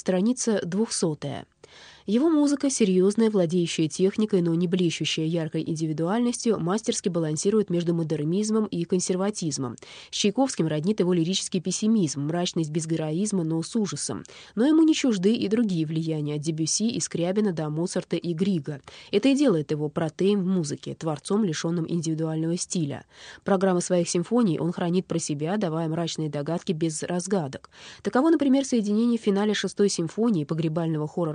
Страница 200. Его музыка, серьезная, владеющая техникой, но не блещущая яркой индивидуальностью, мастерски балансирует между модернизмом и консерватизмом. С Чайковским роднит его лирический пессимизм, мрачность без героизма, но с ужасом. Но ему не чужды и другие влияния от Дебюсси и Скрябина до Моцарта и Грига. Это и делает его протеем в музыке, творцом, лишенным индивидуального стиля. Программы своих симфоний он хранит про себя, давая мрачные догадки без разгадок. Таково, например, соединение в финале шестой симфонии погребального хора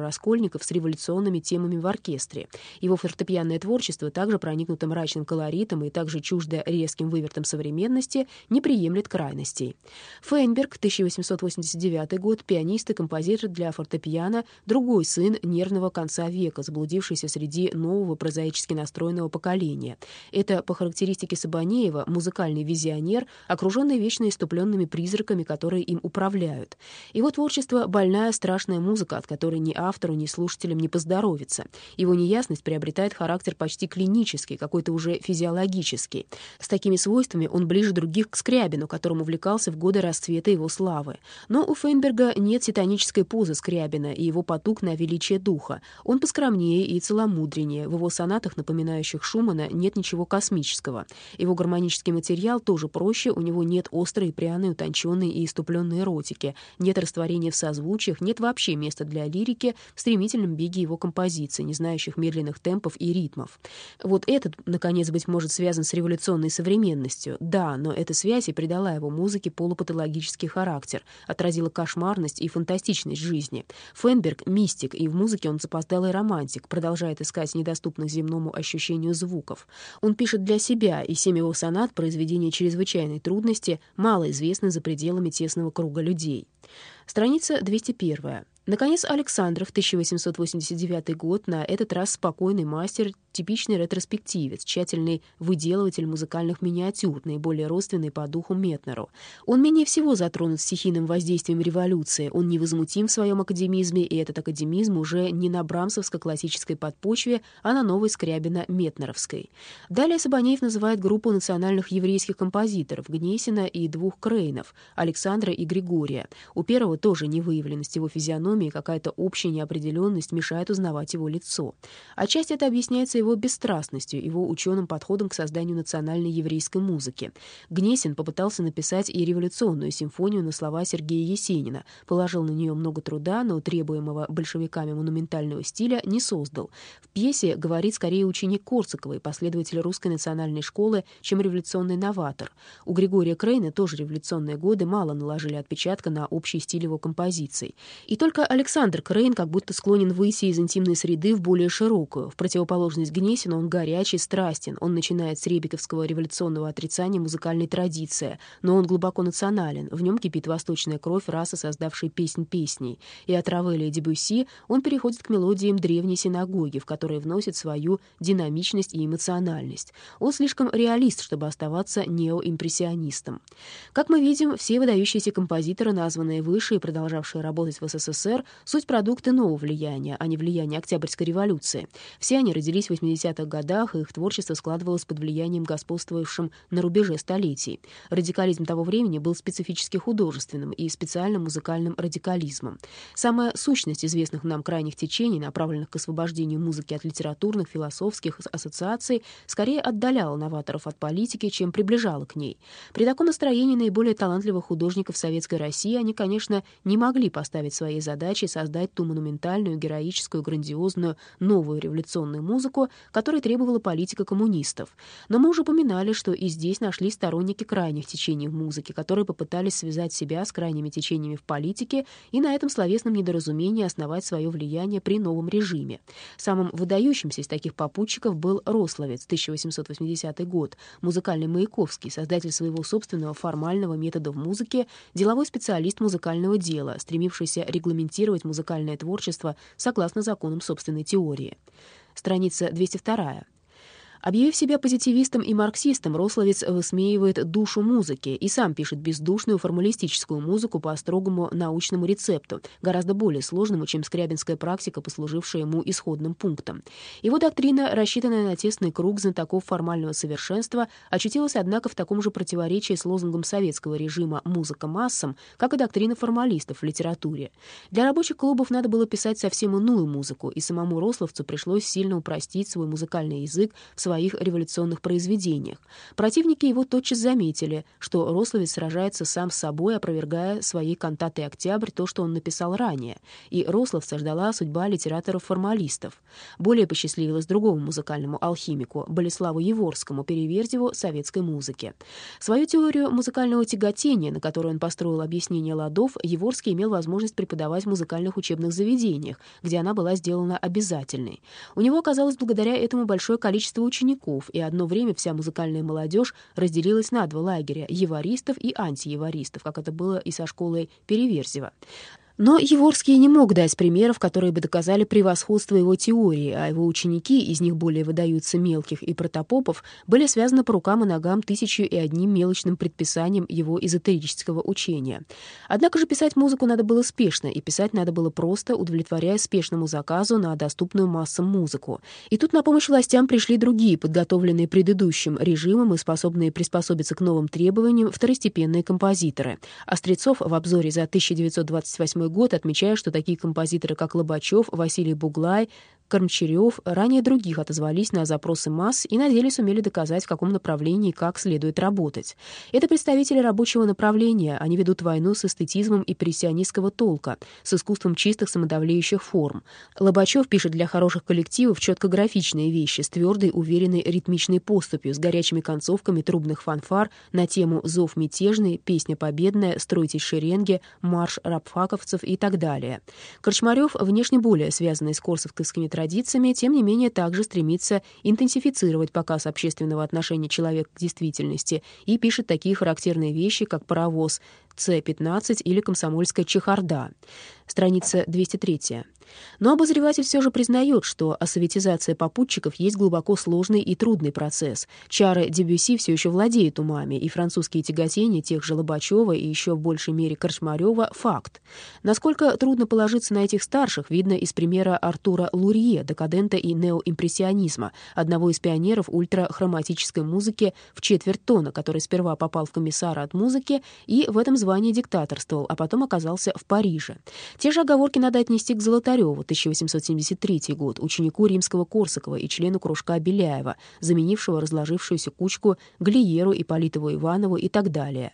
Раскольников с революционными темами в оркестре. Его фортепианное творчество, также проникнуто мрачным колоритом и также чуждо резким вывертом современности, не приемлет крайностей. Фейнберг, 1889 год, пианист и композитор для фортепиано, другой сын нервного конца века, заблудившийся среди нового прозаически настроенного поколения. Это, по характеристике Сабанеева, музыкальный визионер, окруженный вечно иступленными призраками, которые им управляют. Его творчество — больная, страшная музыка, от которой ни автору, ни слушателю слушателям не поздоровится. Его неясность приобретает характер почти клинический, какой-то уже физиологический. С такими свойствами он ближе других к Скрябину, которым увлекался в годы расцвета его славы. Но у Фейнберга нет титанической позы Скрябина и его потуг на величие духа. Он поскромнее и целомудреннее. В его сонатах, напоминающих Шумана, нет ничего космического. Его гармонический материал тоже проще, у него нет острой, пряной, утонченной и иступленной эротики, нет растворения в созвучиях, нет вообще места для лирики, стремительно стремительном беге его композиций, не знающих медленных темпов и ритмов. Вот этот, наконец, быть может, связан с революционной современностью. Да, но эта связь и придала его музыке полупатологический характер, отразила кошмарность и фантастичность жизни. Фенберг — мистик, и в музыке он запоздалый романтик, продолжает искать недоступных земному ощущению звуков. Он пишет для себя, и семь его сонат — произведения чрезвычайной трудности, мало известны за пределами тесного круга людей. Страница 201. Наконец, Александров, 1889 год, на этот раз спокойный мастер, типичный ретроспективец, тщательный выделыватель музыкальных миниатюр, наиболее родственный по духу Метнеру. Он менее всего затронут стихийным воздействием революции, он невозмутим в своем академизме, и этот академизм уже не на брамсовско-классической подпочве, а на новой Скрябина-Метнеровской. Далее Сабанеев называет группу национальных еврейских композиторов Гнесина и двух Крейнов, Александра и Григория. У первого тоже не выявленность его физиономии, какая-то общая неопределенность мешает узнавать его лицо. Отчасти это объясняется его бесстрастностью, его ученым подходом к созданию национальной еврейской музыки. Гнесин попытался написать и революционную симфонию на слова Сергея Есенина, положил на нее много труда, но требуемого большевиками монументального стиля не создал. В пьесе говорит скорее ученик Корсакова и последователь русской национальной школы, чем революционный новатор. У Григория Крейна тоже революционные годы мало наложили отпечатка на общий стиль его композиций. И только Александр Крейн как будто склонен выйти из интимной среды в более широкую. В противоположность Гнесину он горячий, страстен. Он начинает с ребиковского революционного отрицания музыкальной традиции, но он глубоко национален. В нем кипит восточная кровь расы, создавшей песнь песней. И от Равеля и Дебюсси он переходит к мелодиям древней синагоги, в которые вносит свою динамичность и эмоциональность. Он слишком реалист, чтобы оставаться неоимпрессионистом. Как мы видим, все выдающиеся композиторы, названные выше и продолжавшие работать в СССР, суть продукты нового влияния, а не влияния Октябрьской революции. Все они родились в 80-х годах, и их творчество складывалось под влиянием господствовавшим на рубеже столетий. Радикализм того времени был специфически художественным и специальным музыкальным радикализмом. Самая сущность известных нам крайних течений, направленных к освобождению музыки от литературных, философских ассоциаций, скорее отдаляла новаторов от политики, чем приближала к ней. При таком настроении наиболее талантливых художников Советской России они, конечно, не могли поставить своей задачей создать ту монументальную, героическую, грандиозную, новую революционную музыку, которой требовала политика коммунистов. Но мы уже упоминали, что и здесь нашлись сторонники крайних течений в музыке, которые попытались связать себя с крайними течениями в политике и на этом словесном недоразумении основать свое влияние при новом режиме. Самым выдающимся из таких попутчиков был Рословец, 1880 год, музыкальный Маяковский, создатель своего собственного формального метода в музыке, деловой специалист музыкального дела, стремившийся регламентировать музыкальное творчество согласно законам собственной теории. Страница 202. Объявив себя позитивистом и марксистом, Рословец высмеивает душу музыки и сам пишет бездушную формалистическую музыку по строгому научному рецепту, гораздо более сложному, чем скрябинская практика, послужившая ему исходным пунктом. Его доктрина, рассчитанная на тесный круг знатоков формального совершенства, очутилась, однако, в таком же противоречии с лозунгом советского режима «музыка массам», как и доктрина формалистов в литературе. Для рабочих клубов надо было писать совсем иную музыку, и самому Рословцу пришлось сильно упростить свой музыкальный язык в своих революционных произведениях. Противники его тотчас заметили, что Рословец сражается сам с собой, опровергая своей кантатой «Октябрь» то, что он написал ранее, и Рословца ждала судьба литераторов-формалистов. Более посчастливилось другому музыкальному алхимику, Болеславу Еворскому, переверзеву советской музыки. Свою теорию музыкального тяготения, на которую он построил объяснение ладов, Еворский имел возможность преподавать в музыкальных учебных заведениях, где она была сделана обязательной. У него оказалось благодаря этому большое количество учеников, и одно время вся музыкальная молодежь разделилась на два лагеря — еваристов и антиеваристов, как это было и со школой Переверзева. Но Еворский не мог дать примеров, которые бы доказали превосходство его теории, а его ученики, из них более выдаются мелких и протопопов, были связаны по рукам и ногам тысячу и одним мелочным предписанием его эзотерического учения. Однако же писать музыку надо было спешно, и писать надо было просто, удовлетворяя спешному заказу на доступную массам музыку. И тут на помощь властям пришли другие, подготовленные предыдущим режимом и способные приспособиться к новым требованиям второстепенные композиторы. Острецов в обзоре за 1928 год, отмечая, что такие композиторы, как Лобачев, Василий Буглай, Кормчарев ранее других отозвались на запросы масс и на деле сумели доказать, в каком направлении и как следует работать. Это представители рабочего направления, они ведут войну с эстетизмом и прессионистского толка, с искусством чистых самодавлеющих форм. Лобачев пишет для хороших коллективов четко графичные вещи с твердой, уверенной ритмичной поступью, с горячими концовками трубных фанфар на тему «Зов мятежный», «Песня победная», «Стройтесь шеренги», «Марш рабфаковцев» и так далее. Корчмарев, внешне более связанный с корсовскими традициями, тем не менее также стремится интенсифицировать показ общественного отношения человека к действительности и пишет такие характерные вещи, как «Паровоз», С-15 или «Комсомольская чехарда». Страница 203. Но обозреватель все же признает, что осоветизация попутчиков есть глубоко сложный и трудный процесс. Чары Дебюси все еще владеют умами, и французские тяготения тех же Лобачева и еще в большей мере Корчмарева — факт. Насколько трудно положиться на этих старших, видно из примера Артура Лурье, декадента и неоимпрессионизма, одного из пионеров ультрахроматической музыки в четверть тона, который сперва попал в комиссара от музыки и в этом звании диктаторствовал, а потом оказался в Париже. Те же оговорки надо отнести к Золотареву, 1873 год, ученику римского Корсакова и члену кружка Беляева, заменившего разложившуюся кучку Глиеру, Ипполитову Иванову и так далее.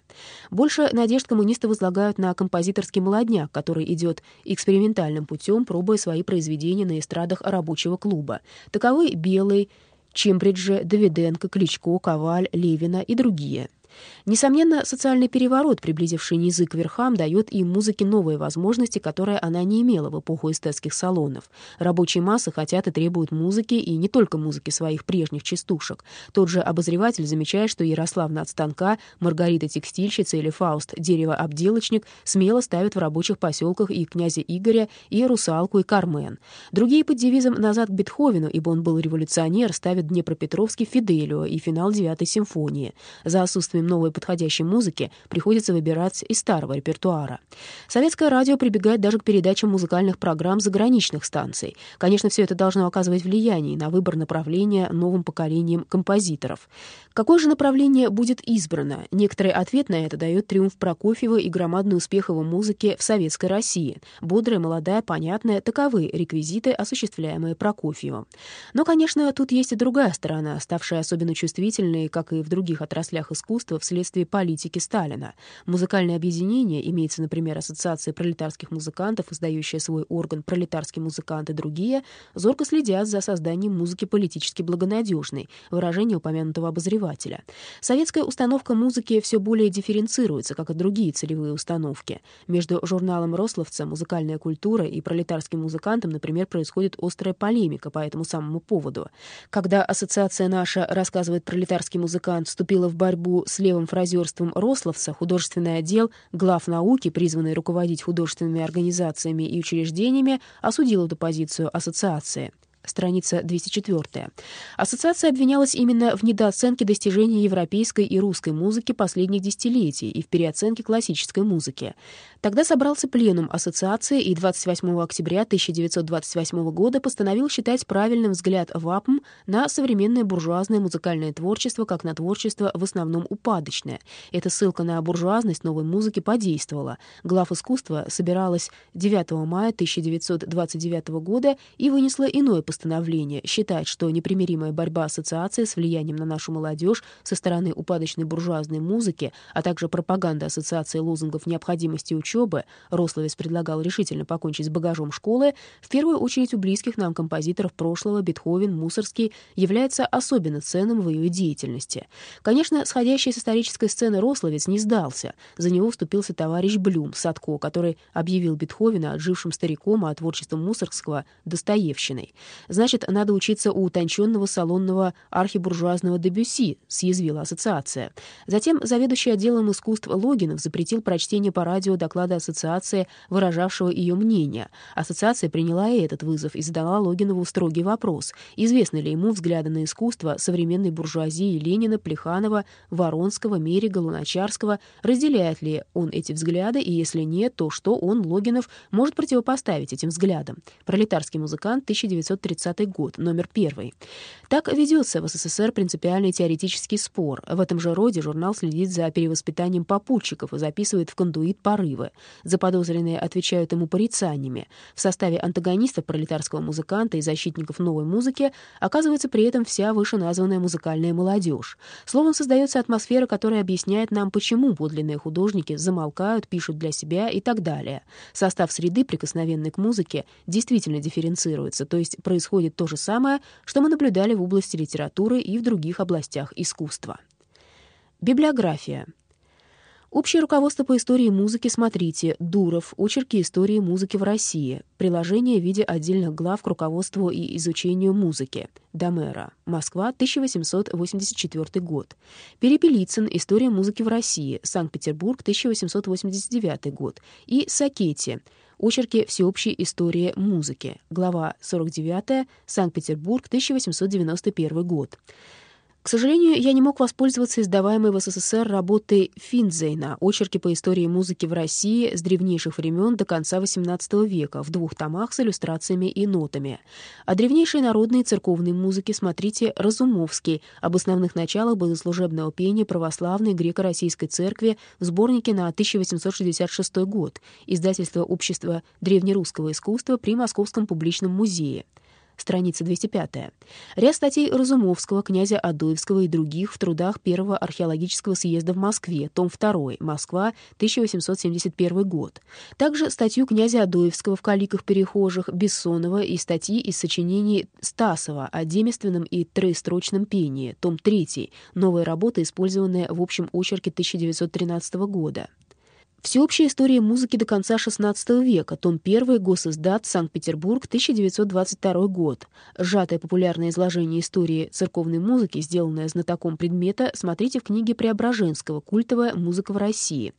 Больше надежд коммунисты возлагают на композиторский молодняк, который идет экспериментальным путем, пробуя свои произведения на эстрадах рабочего клуба. Таковы Белый, Чембриджи, Давиденко, Кличко, Коваль, Левина и другие — Несомненно, социальный переворот, приблизивший низы к верхам, дает им музыке новые возможности, которые она не имела в эпоху эстетских салонов. Рабочие массы хотят и требуют музыки, и не только музыки своих прежних частушек. Тот же обозреватель замечает, что Ярославна от станка, Маргарита текстильщица или Фауст дерево-обделочник смело ставят в рабочих поселках и князя Игоря, и русалку, и Кармен. Другие под девизом «назад к Бетховену», ибо он был революционер, ставят Днепропетровский Фиделио и финал девятой симфонии. За отсутствием отсутствием новой подходящей музыки приходится выбирать из старого репертуара. Советское радио прибегает даже к передачам музыкальных программ заграничных станций. Конечно, все это должно оказывать влияние на выбор направления новым поколением композиторов. Какое же направление будет избрано? Некоторый ответ на это дает триумф Прокофьева и громадный успех его музыки в советской России. Бодрая, молодая, понятная — таковы реквизиты, осуществляемые Прокофьевым. Но, конечно, тут есть и другая сторона, ставшая особенно чувствительной, как и в других отраслях искусства, общества вследствие политики Сталина. Музыкальное объединение, имеется, например, Ассоциация пролетарских музыкантов, издающая свой орган «Пролетарский музыкант» и другие, зорко следят за созданием музыки политически благонадежной, выражение упомянутого обозревателя. Советская установка музыки все более дифференцируется, как и другие целевые установки. Между журналом «Рословца», «Музыкальная культура» и пролетарским музыкантом, например, происходит острая полемика по этому самому поводу. Когда ассоциация наша, рассказывает пролетарский музыкант, вступила в борьбу с левым фразерством Рословца художественный отдел глав науки, призванный руководить художественными организациями и учреждениями, осудил эту позицию ассоциации. Страница 204. Ассоциация обвинялась именно в недооценке достижений европейской и русской музыки последних десятилетий и в переоценке классической музыки. Тогда собрался пленум ассоциации и 28 октября 1928 года постановил считать правильным взгляд ВАПМ на современное буржуазное музыкальное творчество как на творчество в основном упадочное. Эта ссылка на буржуазность новой музыки подействовала. Глав искусства собиралась 9 мая 1929 года и вынесла иное постановление считать, что непримиримая борьба ассоциации с влиянием на нашу молодежь со стороны упадочной буржуазной музыки, а также пропаганда ассоциации лозунгов необходимости учебы, Рословец предлагал решительно покончить с багажом школы, в первую очередь у близких нам композиторов прошлого Бетховен, Мусорский, является особенно ценным в ее деятельности. Конечно, сходящий с исторической сцены Рословец не сдался. За него вступился товарищ Блюм, Садко, который объявил Бетховена отжившим стариком, а творчеством Мусоргского — Достоевщиной. Значит, надо учиться у утонченного салонного архибуржуазного Дебюси, съязвила ассоциация. Затем заведующий отделом искусств Логинов запретил прочтение по радио доклада ассоциации, выражавшего ее мнение. Ассоциация приняла и этот вызов и задала Логинову строгий вопрос, известны ли ему взгляды на искусство современной буржуазии Ленина, Плеханова, Воронского, Мерига, Луначарского, разделяет ли он эти взгляды, и если нет, то что он, Логинов, может противопоставить этим взглядам. Пролетарский музыкант, 1930 1930 год, номер первый. Так ведется в СССР принципиальный теоретический спор. В этом же роде журнал следит за перевоспитанием попутчиков и записывает в кондуит порывы. Заподозренные отвечают ему порицаниями. В составе антагонистов пролетарского музыканта и защитников новой музыки оказывается при этом вся вышеназванная музыкальная молодежь. Словом, создается атмосфера, которая объясняет нам, почему подлинные художники замолкают, пишут для себя и так далее. Состав среды, прикосновенной к музыке, действительно дифференцируется, то есть происходит то же самое, что мы наблюдали в области литературы и в других областях искусства. Библиография. Общее руководство по истории музыки смотрите «Дуров. Очерки истории музыки в России». Приложение в виде отдельных глав к руководству и изучению музыки. Домера. Москва, 1884 год. Перепелицын. История музыки в России. Санкт-Петербург, 1889 год. И Сакетти. Очерки всеобщей истории музыки. Глава 49. Санкт-Петербург, 1891 год. К сожалению, я не мог воспользоваться издаваемой в СССР работой Финзейна «Очерки по истории музыки в России с древнейших времен до конца XVIII века» в двух томах с иллюстрациями и нотами. О древнейшей народной и церковной музыке смотрите Разумовский об основных началах богослужебного пения православной греко-российской церкви в сборнике на 1866 год, издательство Общества древнерусского искусства при Московском публичном музее страница 205. Ряд статей Разумовского, князя Адоевского и других в трудах Первого археологического съезда в Москве, том 2, Москва, 1871 год. Также статью князя Адоевского в «Каликах перехожих» Бессонова и статьи из сочинений Стасова о демственном и троестрочном пении, том 3, новая работа, использованная в общем очерке 1913 года. Всеобщая история музыки до конца XVI века, том 1, Госиздат, Санкт-Петербург, 1922 год. Сжатое популярное изложение истории церковной музыки, сделанное знатоком предмета, смотрите в книге Преображенского. «Культовая музыка в России».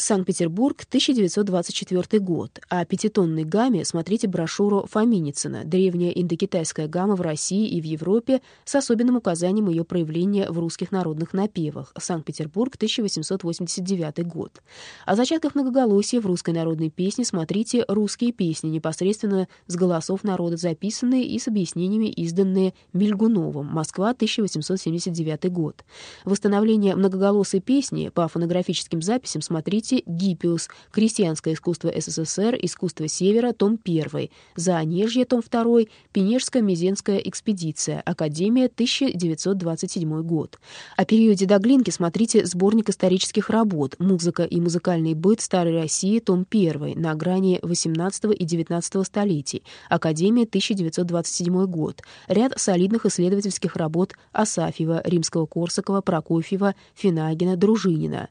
Санкт-Петербург, 1924 год. О пятитонной гамме смотрите брошюру Фоминицына «Древняя индокитайская гамма в России и в Европе» с особенным указанием ее проявления в русских народных напевах. Санкт-Петербург, 1889 год. О зачатках многоголосия в русской народной песне смотрите «Русские песни», непосредственно с голосов народа записанные и с объяснениями, изданные Мильгуновым. Москва, 1879 год. Восстановление многоголосой песни по фонографическим записям смотрите Смотрите «Гиппиус. Крестьянское искусство СССР. Искусство Севера. Том 1. Заонежье. Том 2. Пенежско-Мезенская экспедиция. Академия. 1927 год. О периоде Доглинки смотрите сборник исторических работ «Музыка и музыкальный быт Старой России. Том 1. На грани 18 и 19 столетий. Академия. 1927 год. Ряд солидных исследовательских работ Асафьева, Римского-Корсакова, Прокофьева, Финагина, Дружинина.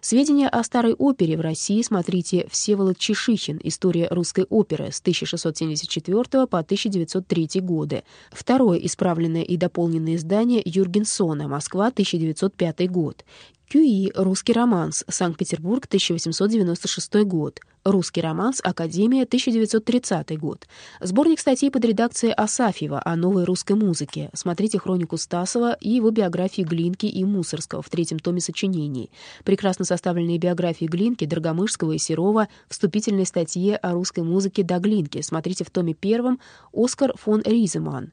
Сведения о старой опере в России смотрите Всеволод Чешихин «История русской оперы» с 1674 по 1903 годы. Второе исправленное и дополненное издание Юргенсона «Москва, 1905 год». Кюи. Русский романс. Санкт-Петербург, 1896 год. Русский романс. Академия, 1930 год. Сборник статей под редакцией Асафьева о новой русской музыке. Смотрите хронику Стасова и его биографии Глинки и Мусорского в третьем томе сочинений. Прекрасно составленные биографии Глинки, Драгомышского и Серова, вступительной статье о русской музыке до Глинки. Смотрите в томе первом Оскар фон Риземан.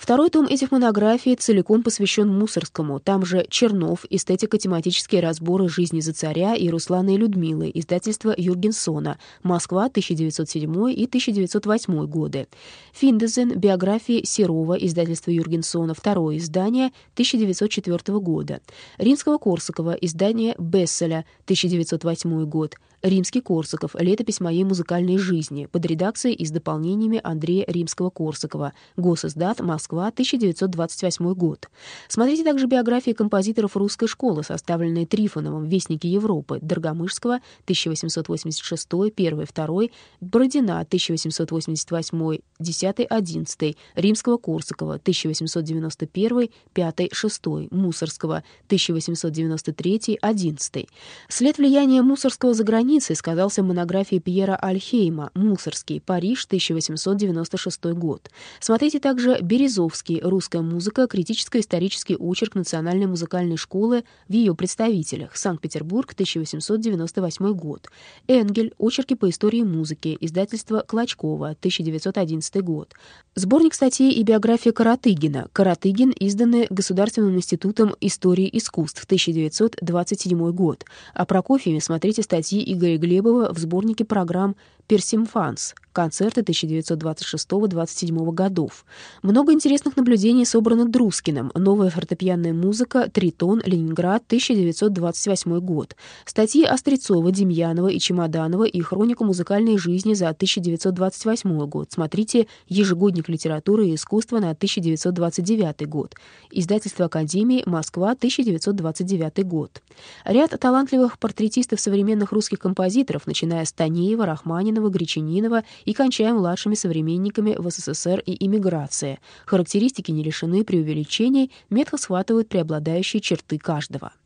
Второй том этих монографий целиком посвящен Мусорскому. Там же Чернов, эстетико-тематические разборы жизни за царя и Руслана и Людмилы, издательство Юргенсона, Москва, 1907 и 1908 годы. Финдезен, биографии Серова, издательство Юргенсона, второе издание, 1904 года. Римского-Корсакова, издание Бесселя, 1908 год. Римский-Корсаков. Летопись моей музыкальной жизни. Под редакцией и с дополнениями Андрея Римского-Корсакова. Госиздат. Москва. 1928 год. Смотрите также биографии композиторов русской школы, составленные Трифоновым «Вестники Европы», Доргомышского, 1886, 1 2 Бородина, 1888, 10 11 Римского-Корсакова, 1891, 5 6 Мусорского, 1893, 11 След влияния Мусорского за границей границей сказался монографии Пьера Альхейма «Мусорский. Париж. 1896 год». Смотрите также «Березовский. Русская музыка. Критическо-исторический очерк Национальной музыкальной школы в ее представителях. Санкт-Петербург. 1898 год». «Энгель. Очерки по истории музыки. Издательство Клочкова. 1911 год». Сборник статей и биография Каратыгина. Каратыгин, изданный Государственным институтом истории искусств. 1927 год. О Прокофьеве смотрите статьи и Игоря Глебова в сборнике программ «Персимфанс» концерты 1926-27 годов. Много интересных наблюдений собрано Друскиным. Новая фортепианная музыка «Тритон. Ленинград. 1928 год». Статьи Острецова, Демьянова и Чемоданова и хроника музыкальной жизни за 1928 год. Смотрите «Ежегодник литературы и искусства» на 1929 год. Издательство Академии, Москва, 1929 год. Ряд талантливых портретистов современных русских композиторов, начиная с Танеева, Рахманинова, Гречанинова и кончая младшими современниками в СССР и иммиграции. Характеристики не лишены преувеличений, метко схватывают преобладающие черты каждого.